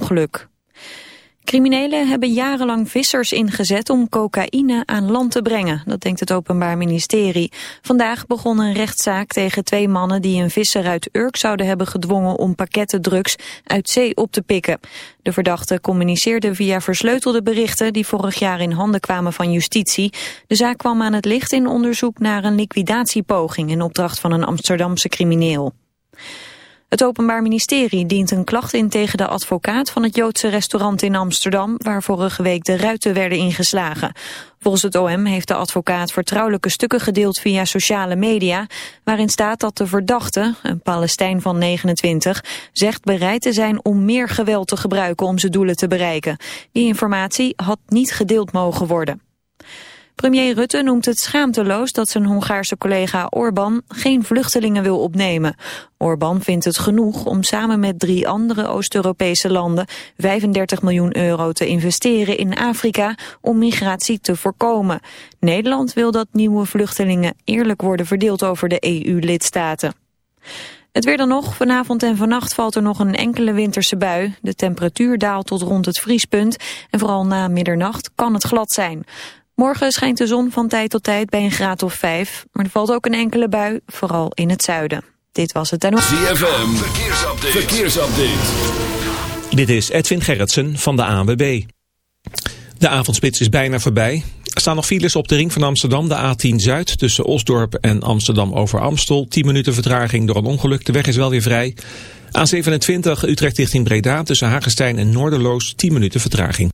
ongeluk. Criminelen hebben jarenlang vissers ingezet om cocaïne aan land te brengen. Dat denkt het Openbaar Ministerie. Vandaag begon een rechtszaak tegen twee mannen die een visser uit Urk zouden hebben gedwongen om pakketten drugs uit zee op te pikken. De verdachten communiceerden via versleutelde berichten die vorig jaar in handen kwamen van justitie. De zaak kwam aan het licht in onderzoek naar een liquidatiepoging in opdracht van een Amsterdamse crimineel. Het Openbaar Ministerie dient een klacht in tegen de advocaat van het Joodse restaurant in Amsterdam, waar vorige week de ruiten werden ingeslagen. Volgens het OM heeft de advocaat vertrouwelijke stukken gedeeld via sociale media, waarin staat dat de verdachte, een Palestijn van 29, zegt bereid te zijn om meer geweld te gebruiken om zijn doelen te bereiken. Die informatie had niet gedeeld mogen worden. Premier Rutte noemt het schaamteloos dat zijn Hongaarse collega Orbán geen vluchtelingen wil opnemen. Orbán vindt het genoeg om samen met drie andere Oost-Europese landen 35 miljoen euro te investeren in Afrika om migratie te voorkomen. Nederland wil dat nieuwe vluchtelingen eerlijk worden verdeeld over de EU-lidstaten. Het weer dan nog. Vanavond en vannacht valt er nog een enkele winterse bui. De temperatuur daalt tot rond het vriespunt. En vooral na middernacht kan het glad zijn. Morgen schijnt de zon van tijd tot tijd bij een graad of vijf. Maar er valt ook een enkele bui, vooral in het zuiden. Dit was het en nog. ZFM, verkeersupdate. verkeersupdate. Dit is Edwin Gerritsen van de ANWB. De avondspits is bijna voorbij. Er staan nog files op de ring van Amsterdam, de A10 Zuid... tussen Osdorp en Amsterdam over Amstel. 10 minuten vertraging door een ongeluk. De weg is wel weer vrij. A27 Utrecht richting Breda tussen Hagestein en Noorderloos. 10 minuten vertraging.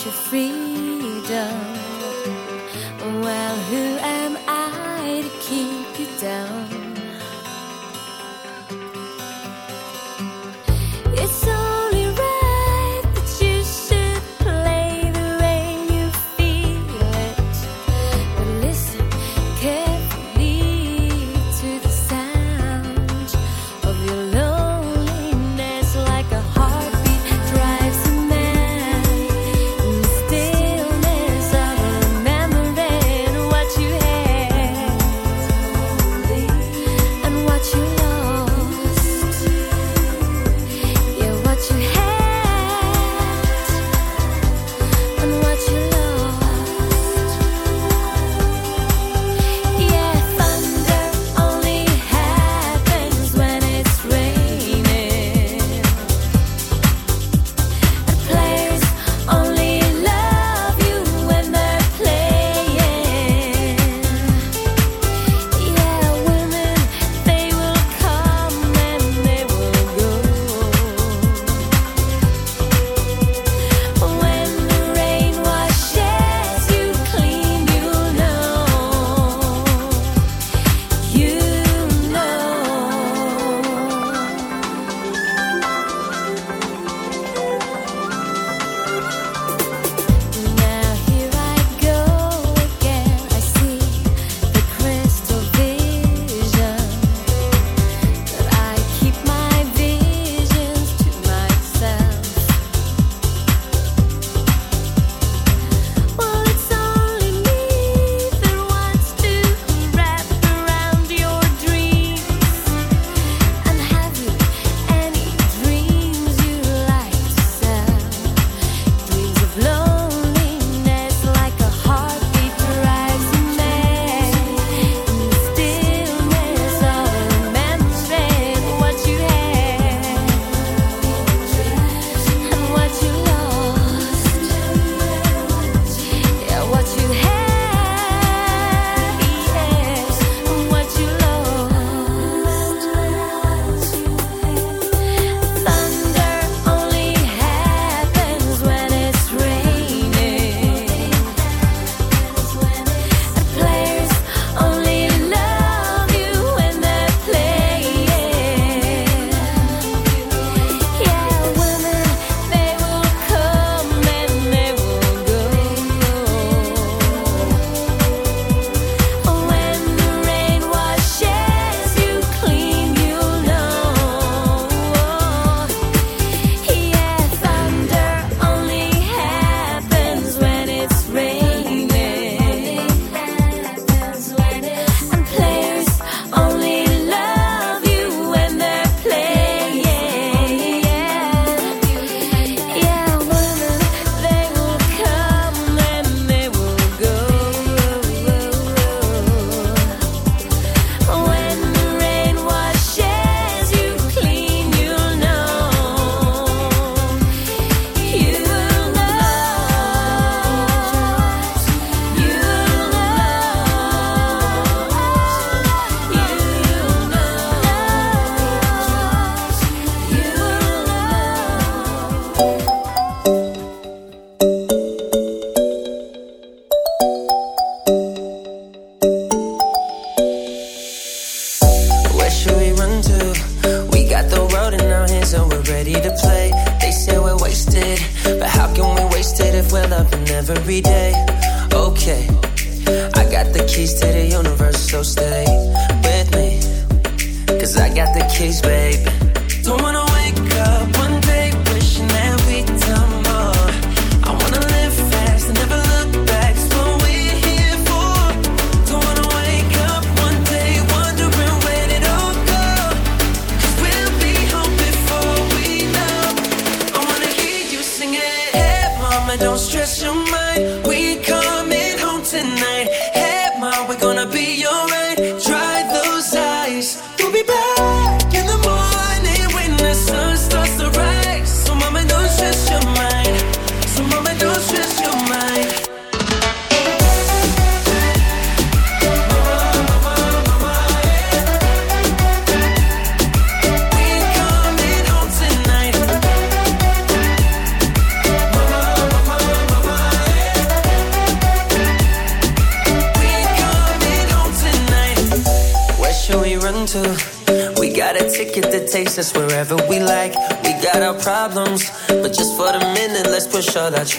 Want your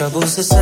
troubles aside.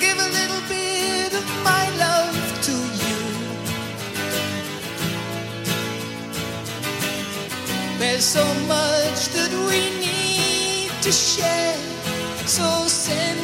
Give a little bit of my love to you. There's so much that we need to share, so send.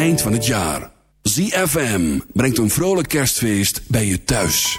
eind van het jaar. ZFM brengt een vrolijk kerstfeest bij je thuis.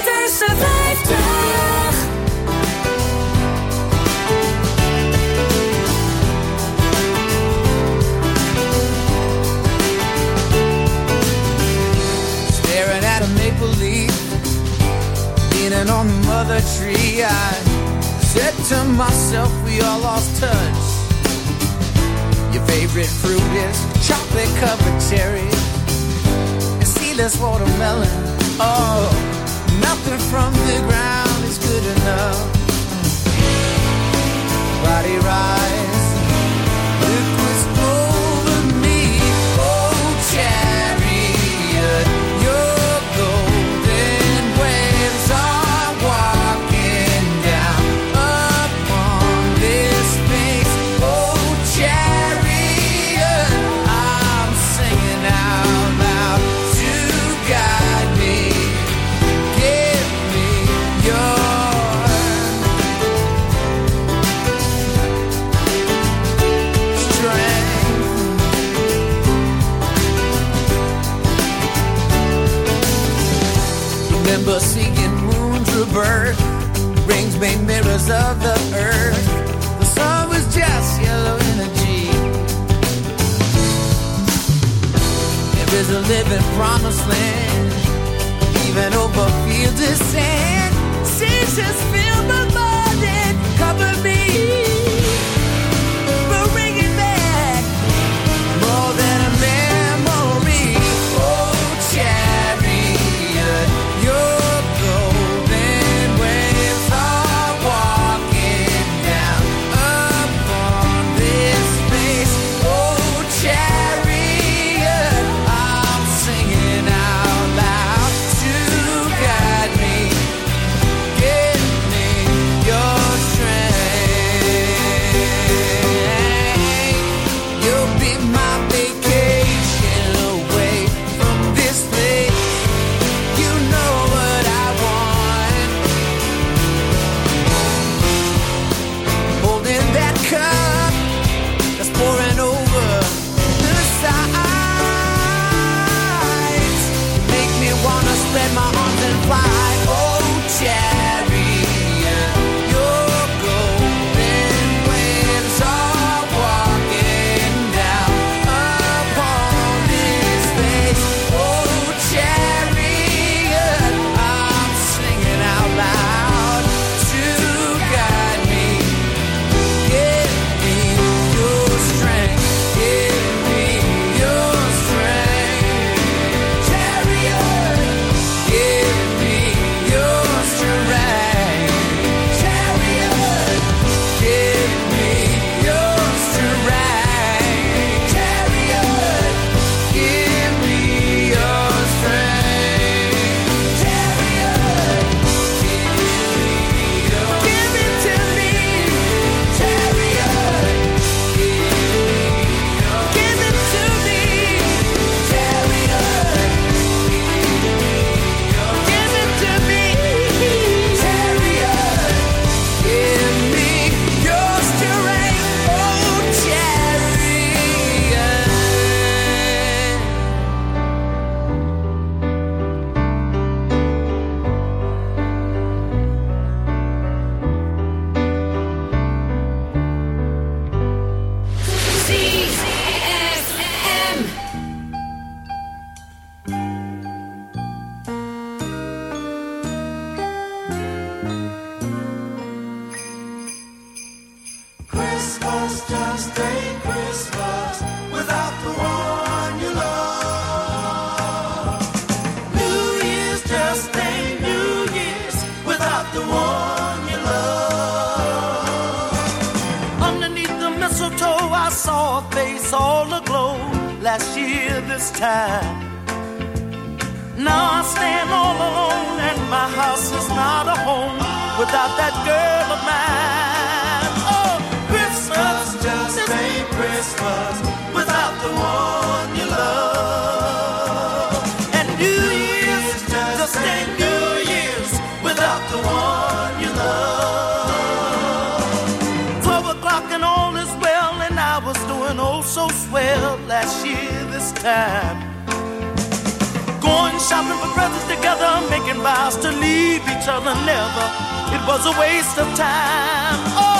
De Winterse 50. Staring at a maple leaf, leaning on the mother tree. I said to myself, we all lost touch. Your favorite fruit is chocolate covered seedless watermelon. Oh, nothing from the ground is good enough. Body rise, promised land, even over fields of sand. Seas time. Going shopping for presents together, making vows to leave each other never. It was a waste of time. Oh,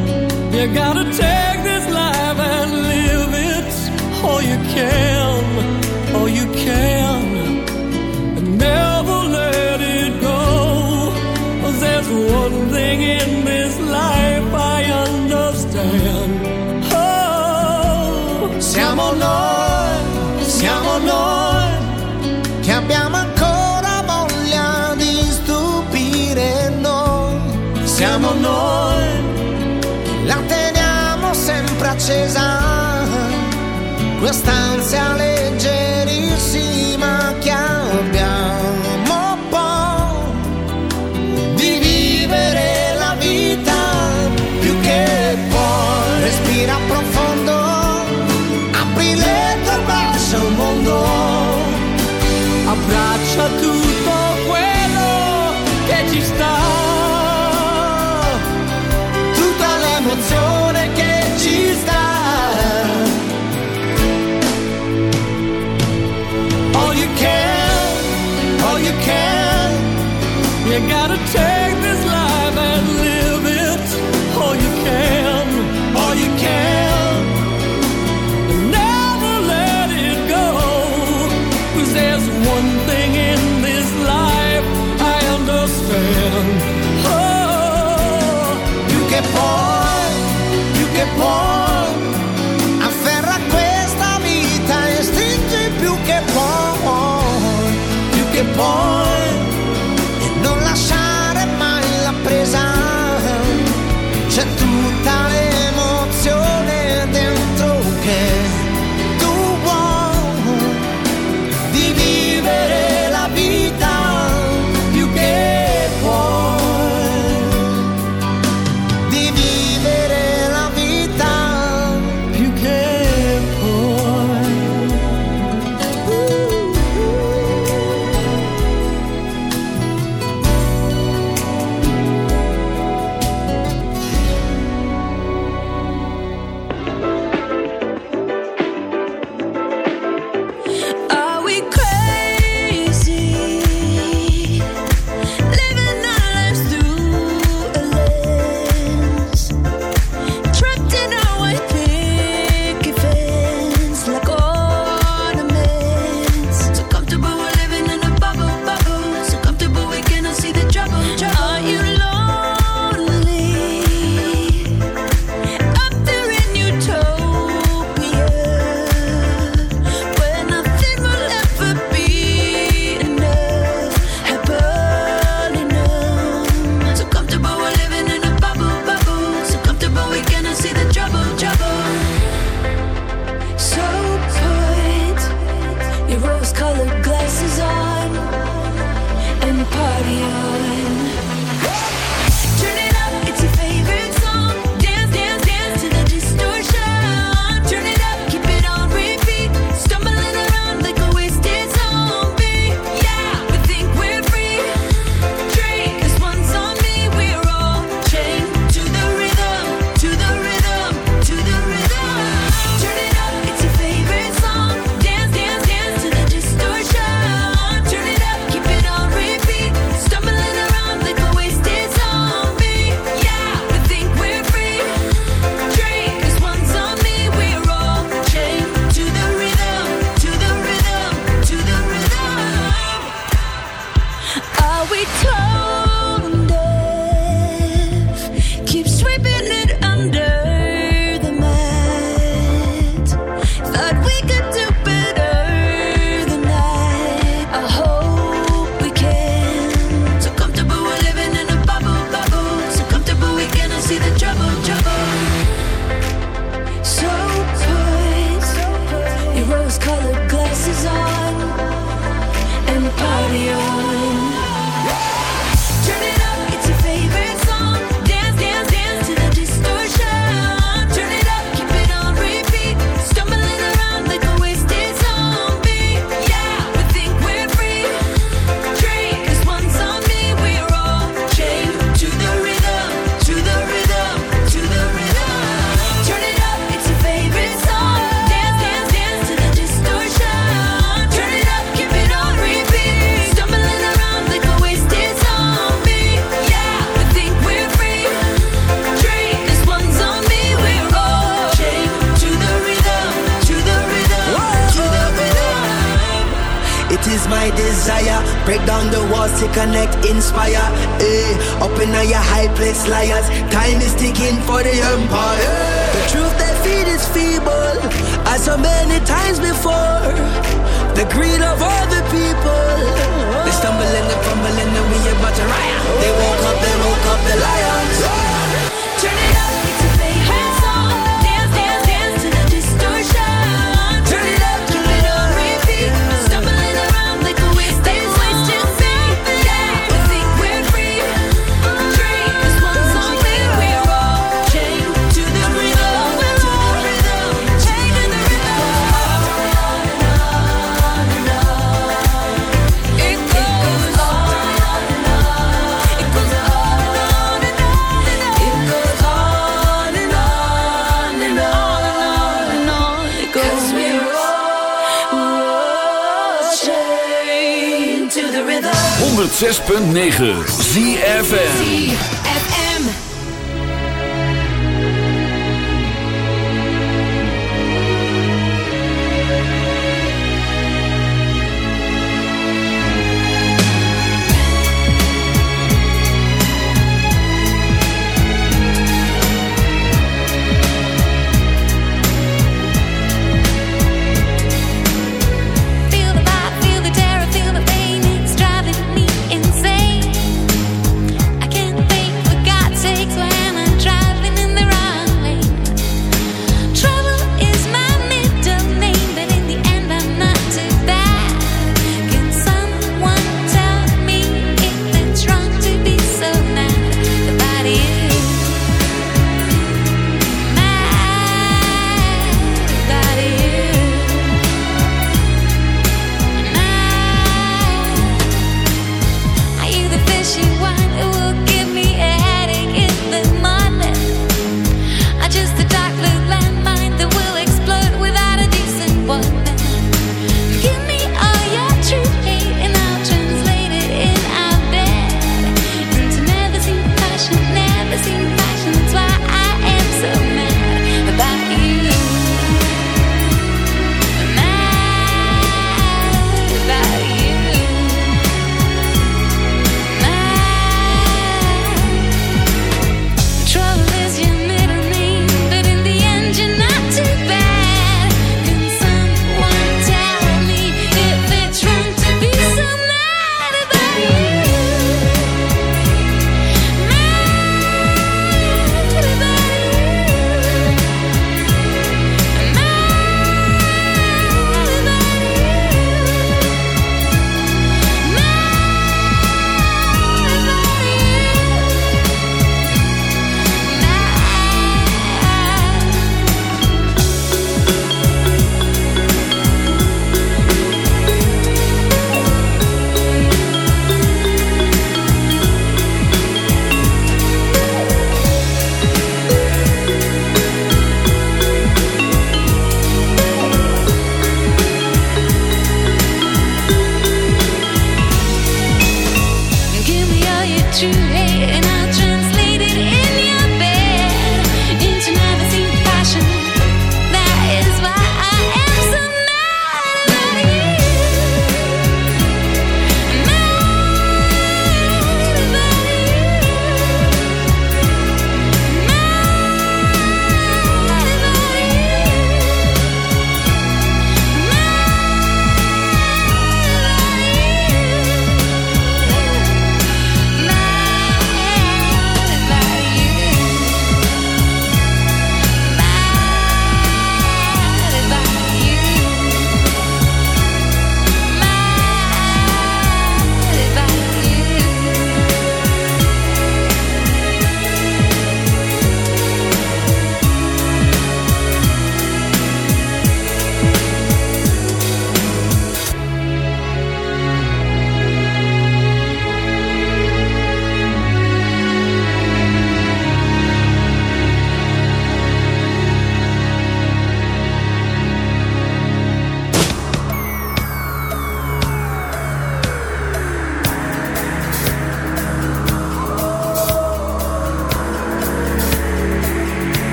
You gotta take this life and live it. All you can, all you can. And never let it go. there's one thing in this life I understand. Oh, Siamo noi, siamo noi che abbiamo ancora voglia di stupire noi. Siamo noi, accesa, quest'ansia leggerissima che abbiamo poi di vivere la vita più che puoi. Respira profondo, apri le tue braccia al mondo, abbraccia tutto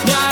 and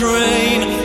Train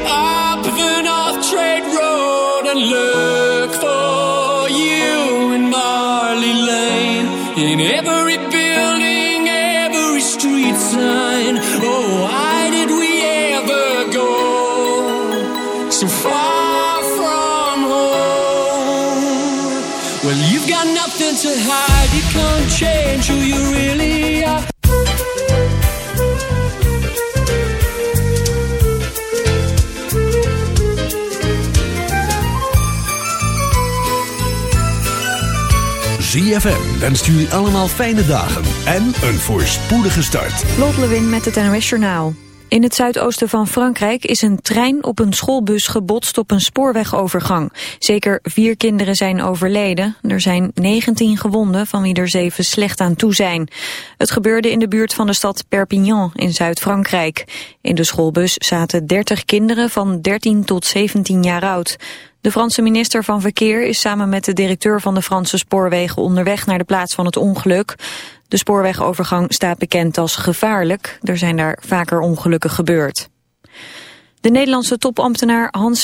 ZFM wenst jullie allemaal fijne dagen en een voorspoedige start. Lot Lewin met het NOS Journaal. In het zuidoosten van Frankrijk is een trein op een schoolbus gebotst op een spoorwegovergang. Zeker vier kinderen zijn overleden. Er zijn 19 gewonden, van wie er zeven slecht aan toe zijn. Het gebeurde in de buurt van de stad Perpignan in Zuid-Frankrijk. In de schoolbus zaten 30 kinderen van 13 tot 17 jaar oud. De Franse minister van Verkeer is samen met de directeur van de Franse spoorwegen onderweg naar de plaats van het ongeluk. De spoorwegovergang staat bekend als gevaarlijk. Er zijn daar vaker ongelukken gebeurd. De Nederlandse topambtenaar Hans